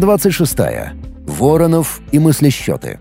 Глава 26. Воронов и мыслесчеты.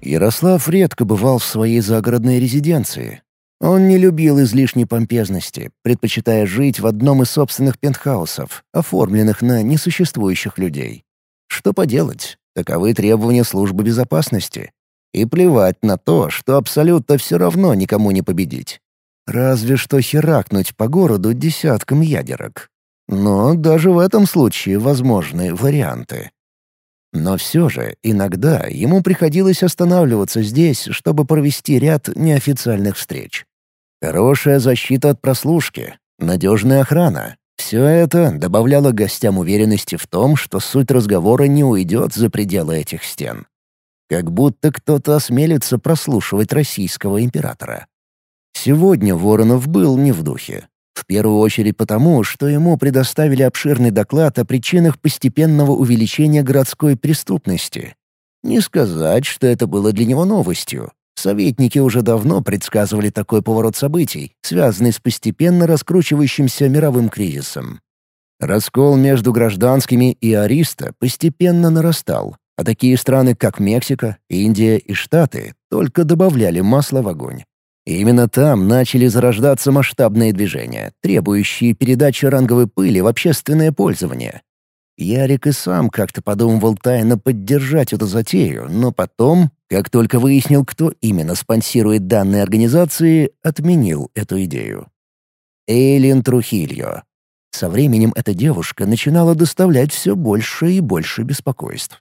Ярослав редко бывал в своей загородной резиденции. Он не любил излишней помпезности, предпочитая жить в одном из собственных пентхаусов, оформленных на несуществующих людей. Что поделать, таковы требования службы безопасности. И плевать на то, что абсолютно все равно никому не победить. Разве что херакнуть по городу десяткам ядерок. Но даже в этом случае возможны варианты. Но все же иногда ему приходилось останавливаться здесь, чтобы провести ряд неофициальных встреч. Хорошая защита от прослушки, надежная охрана — все это добавляло гостям уверенности в том, что суть разговора не уйдет за пределы этих стен. Как будто кто-то осмелится прослушивать российского императора. Сегодня Воронов был не в духе. В первую очередь потому, что ему предоставили обширный доклад о причинах постепенного увеличения городской преступности. Не сказать, что это было для него новостью. Советники уже давно предсказывали такой поворот событий, связанный с постепенно раскручивающимся мировым кризисом. Раскол между гражданскими и ариста постепенно нарастал, а такие страны, как Мексика, Индия и Штаты, только добавляли масла в огонь. Именно там начали зарождаться масштабные движения, требующие передачи ранговой пыли в общественное пользование. Ярик и сам как-то подумывал тайно поддержать эту затею, но потом, как только выяснил, кто именно спонсирует данные организации, отменил эту идею. Эйлин Трухильо. Со временем эта девушка начинала доставлять все больше и больше беспокойств.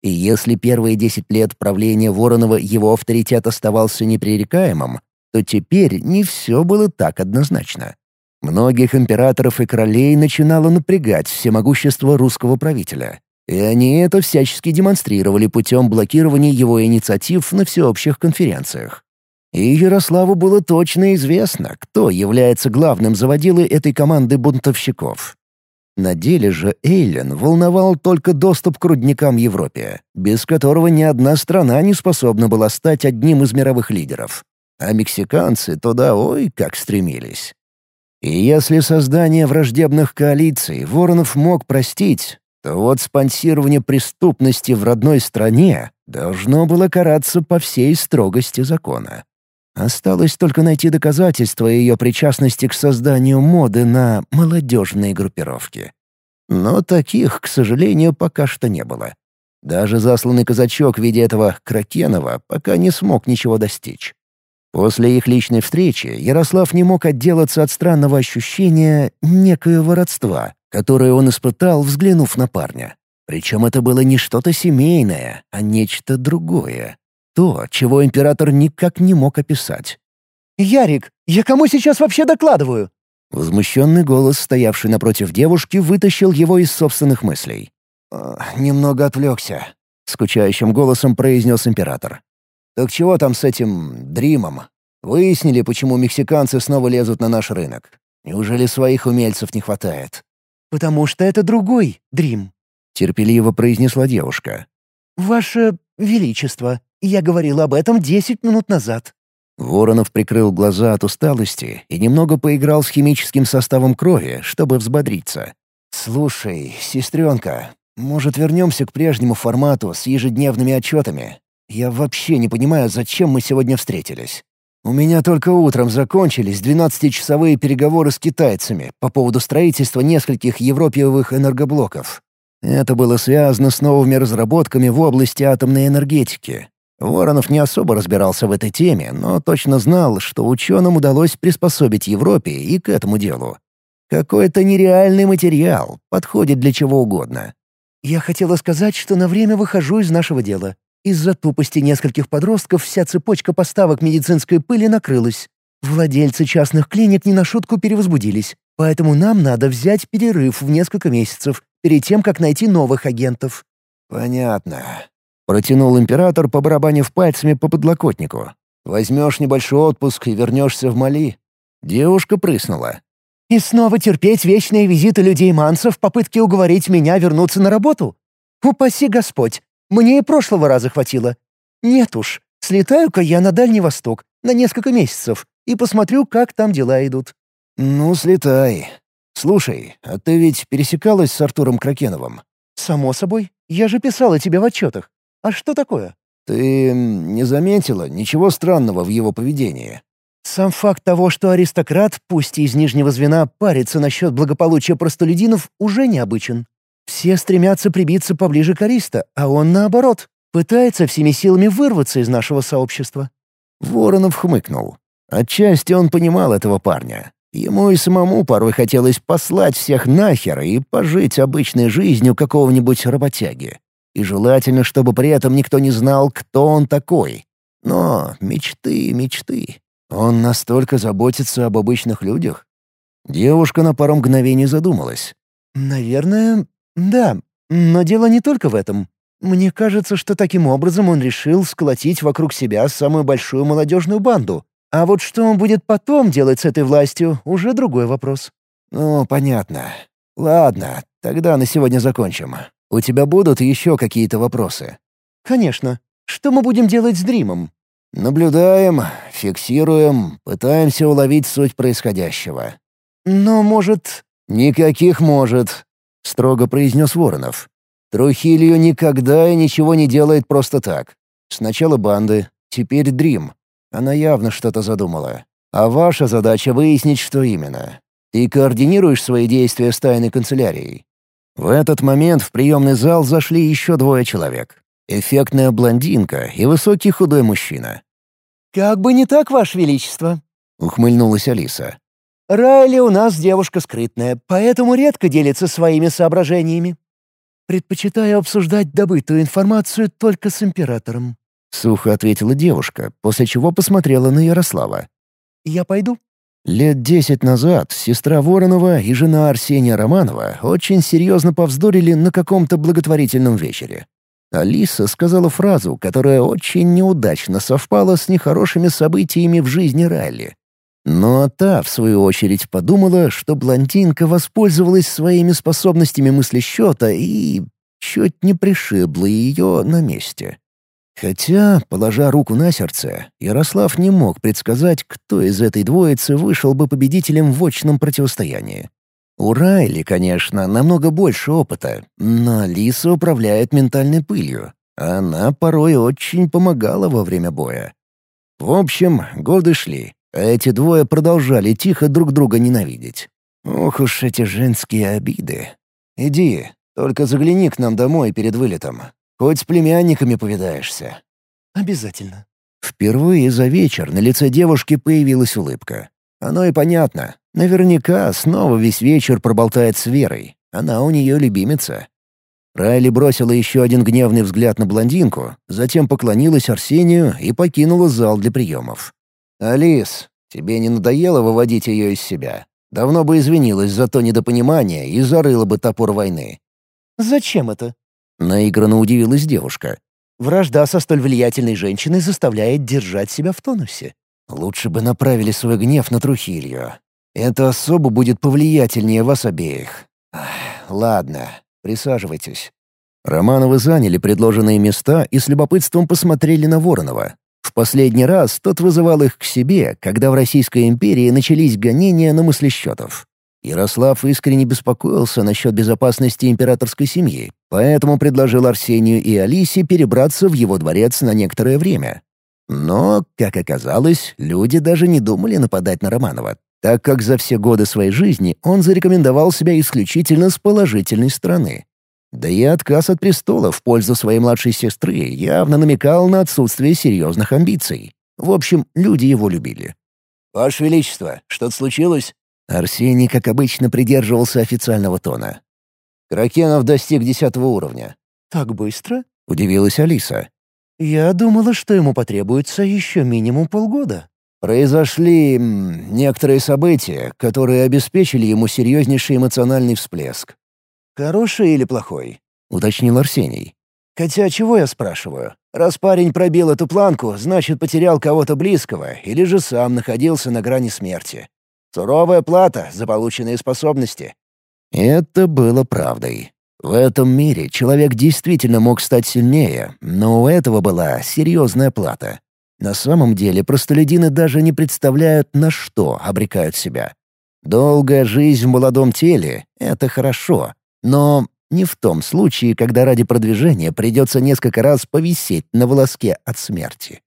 И если первые десять лет правления Воронова его авторитет оставался непререкаемым, то теперь не все было так однозначно. Многих императоров и королей начинало напрягать всемогущество русского правителя. И они это всячески демонстрировали путем блокирования его инициатив на всеобщих конференциях. И Ярославу было точно известно, кто является главным заводилой этой команды бунтовщиков. На деле же Эйлен волновал только доступ к рудникам Европе, без которого ни одна страна не способна была стать одним из мировых лидеров. А мексиканцы туда ой как стремились. И если создание враждебных коалиций Воронов мог простить, то вот спонсирование преступности в родной стране должно было караться по всей строгости закона. Осталось только найти доказательства ее причастности к созданию моды на молодежные группировки. Но таких, к сожалению, пока что не было. Даже засланный казачок в виде этого Кракенова пока не смог ничего достичь. После их личной встречи Ярослав не мог отделаться от странного ощущения некоего родства, которое он испытал, взглянув на парня. Причем это было не что-то семейное, а нечто другое. То, чего император никак не мог описать. «Ярик, я кому сейчас вообще докладываю?» Возмущенный голос, стоявший напротив девушки, вытащил его из собственных мыслей. «Немного отвлекся», — скучающим голосом произнес император. Так чего там с этим Дримом? Выяснили, почему мексиканцы снова лезут на наш рынок. Неужели своих умельцев не хватает? «Потому что это другой Дрим», — терпеливо произнесла девушка. «Ваше Величество, я говорил об этом десять минут назад». Воронов прикрыл глаза от усталости и немного поиграл с химическим составом крови, чтобы взбодриться. «Слушай, сестренка, может, вернемся к прежнему формату с ежедневными отчетами? Я вообще не понимаю, зачем мы сегодня встретились. У меня только утром закончились 12-часовые переговоры с китайцами по поводу строительства нескольких европиевых энергоблоков. Это было связано с новыми разработками в области атомной энергетики. Воронов не особо разбирался в этой теме, но точно знал, что ученым удалось приспособить Европе и к этому делу. Какой-то нереальный материал, подходит для чего угодно. «Я хотела сказать, что на время выхожу из нашего дела. Из-за тупости нескольких подростков вся цепочка поставок медицинской пыли накрылась. Владельцы частных клиник не на шутку перевозбудились, поэтому нам надо взять перерыв в несколько месяцев перед тем, как найти новых агентов». «Понятно», — протянул император, побарабанив пальцами по подлокотнику. «Возьмешь небольшой отпуск и вернешься в Мали». Девушка прыснула. «И снова терпеть вечные визиты людей-мансов в попытке уговорить меня вернуться на работу? Упаси Господь, мне и прошлого раза хватило. Нет уж, слетаю-ка я на Дальний Восток на несколько месяцев и посмотрю, как там дела идут». «Ну, слетай. Слушай, а ты ведь пересекалась с Артуром Кракеновым? «Само собой. Я же писала тебе в отчетах. А что такое?» «Ты не заметила ничего странного в его поведении?» Сам факт того, что аристократ, пусть и из нижнего звена, парится насчет благополучия простолюдинов, уже необычен. Все стремятся прибиться поближе к Ариста, а он, наоборот, пытается всеми силами вырваться из нашего сообщества. Воронов хмыкнул. Отчасти он понимал этого парня. Ему и самому порой хотелось послать всех нахер и пожить обычной жизнью какого-нибудь работяги. И желательно, чтобы при этом никто не знал, кто он такой. Но мечты, мечты. Он настолько заботится об обычных людях? Девушка на пару мгновений задумалась. «Наверное, да. Но дело не только в этом. Мне кажется, что таким образом он решил сколотить вокруг себя самую большую молодежную банду. А вот что он будет потом делать с этой властью, уже другой вопрос». «Ну, понятно. Ладно, тогда на сегодня закончим. У тебя будут еще какие-то вопросы?» «Конечно. Что мы будем делать с Дримом?» «Наблюдаем, фиксируем, пытаемся уловить суть происходящего». «Но, может...» «Никаких «может», — строго произнес Воронов. «Трухилью никогда и ничего не делает просто так. Сначала банды, теперь Дрим. Она явно что-то задумала. А ваша задача — выяснить, что именно. Ты координируешь свои действия с тайной канцелярией». В этот момент в приемный зал зашли еще двое человек. Эффектная блондинка и высокий худой мужчина. «Как бы не так, Ваше Величество», — ухмыльнулась Алиса. «Райли у нас девушка скрытная, поэтому редко делится своими соображениями. Предпочитаю обсуждать добытую информацию только с императором», — сухо ответила девушка, после чего посмотрела на Ярослава. «Я пойду». Лет десять назад сестра Воронова и жена Арсения Романова очень серьезно повздорили на каком-то благотворительном вечере. Алиса сказала фразу, которая очень неудачно совпала с нехорошими событиями в жизни Ралли. Но та, в свою очередь, подумала, что блондинка воспользовалась своими способностями мыслесчета и чуть не пришибла ее на месте. Хотя, положа руку на сердце, Ярослав не мог предсказать, кто из этой двоицы вышел бы победителем в очном противостоянии. У Райли, конечно, намного больше опыта, но Лиса управляет ментальной пылью. Она порой очень помогала во время боя. В общем, годы шли, а эти двое продолжали тихо друг друга ненавидеть. Ох уж эти женские обиды. Иди, только загляни к нам домой перед вылетом. Хоть с племянниками повидаешься. Обязательно. Впервые за вечер на лице девушки появилась улыбка. Оно и понятно. Наверняка снова весь вечер проболтает с Верой. Она у нее любимица. Райли бросила еще один гневный взгляд на блондинку, затем поклонилась Арсению и покинула зал для приемов. «Алис, тебе не надоело выводить ее из себя? Давно бы извинилась за то недопонимание и зарыла бы топор войны». «Зачем это?» — наигранно удивилась девушка. «Вражда со столь влиятельной женщиной заставляет держать себя в тонусе». «Лучше бы направили свой гнев на Трухилью. Это особо будет повлиятельнее вас обеих. Ладно, присаживайтесь». Романовы заняли предложенные места и с любопытством посмотрели на Воронова. В последний раз тот вызывал их к себе, когда в Российской империи начались гонения на мыслещетов. Ярослав искренне беспокоился насчет безопасности императорской семьи, поэтому предложил Арсению и Алисе перебраться в его дворец на некоторое время. Но, как оказалось, люди даже не думали нападать на Романова, так как за все годы своей жизни он зарекомендовал себя исключительно с положительной стороны. Да и отказ от престола в пользу своей младшей сестры явно намекал на отсутствие серьезных амбиций. В общем, люди его любили. «Ваше Величество, что-то случилось?» Арсений, как обычно, придерживался официального тона. Кракенов достиг десятого уровня. «Так быстро?» — удивилась Алиса. «Я думала, что ему потребуется еще минимум полгода». Произошли некоторые события, которые обеспечили ему серьезнейший эмоциональный всплеск. «Хороший или плохой?» — уточнил Арсений. «Хотя чего я спрашиваю? Раз парень пробил эту планку, значит, потерял кого-то близкого или же сам находился на грани смерти. Суровая плата за полученные способности». Это было правдой. В этом мире человек действительно мог стать сильнее, но у этого была серьезная плата. На самом деле простолюдины даже не представляют, на что обрекают себя. Долгая жизнь в молодом теле — это хорошо, но Не в том случае, когда ради продвижения придется несколько раз повисеть на волоске от смерти.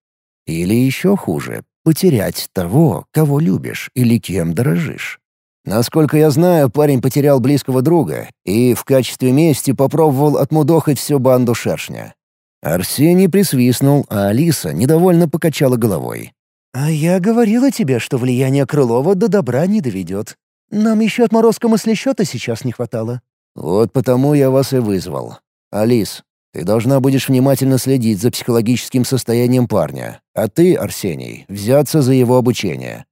Или еще хуже — потерять того, кого любишь или кем дорожишь. Насколько я знаю, парень потерял близкого друга и в качестве мести попробовал отмудохать всю банду шершня. Арсений присвистнул, а Алиса недовольно покачала головой. «А я говорила тебе, что влияние Крылова до добра не доведет. Нам еще отморозка мыслесчета сейчас не хватало». «Вот потому я вас и вызвал. Алис, ты должна будешь внимательно следить за психологическим состоянием парня, а ты, Арсений, взяться за его обучение.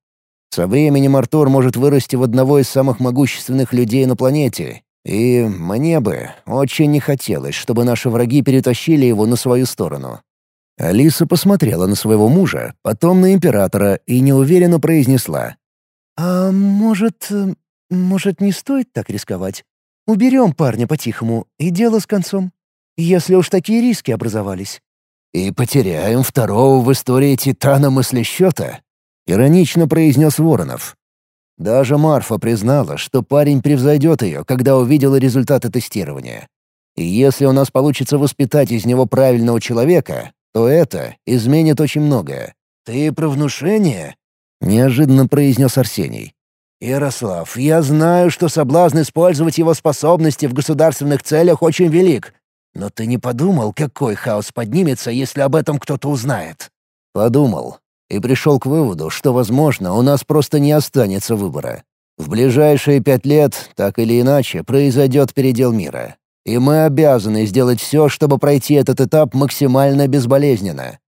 Со временем Артур может вырасти в одного из самых могущественных людей на планете, и мне бы очень не хотелось, чтобы наши враги перетащили его на свою сторону». Алиса посмотрела на своего мужа, потом на императора и неуверенно произнесла. «А может... может, не стоит так рисковать? Уберем парня по-тихому, и дело с концом. Если уж такие риски образовались». «И потеряем второго в истории Титана мыслесчета?» — иронично произнес Воронов. Даже Марфа признала, что парень превзойдет ее, когда увидела результаты тестирования. И если у нас получится воспитать из него правильного человека, то это изменит очень многое. «Ты про внушение?» — неожиданно произнес Арсений. «Ярослав, я знаю, что соблазн использовать его способности в государственных целях очень велик. Но ты не подумал, какой хаос поднимется, если об этом кто-то узнает?» «Подумал и пришел к выводу, что, возможно, у нас просто не останется выбора. В ближайшие пять лет, так или иначе, произойдет передел мира. И мы обязаны сделать все, чтобы пройти этот этап максимально безболезненно.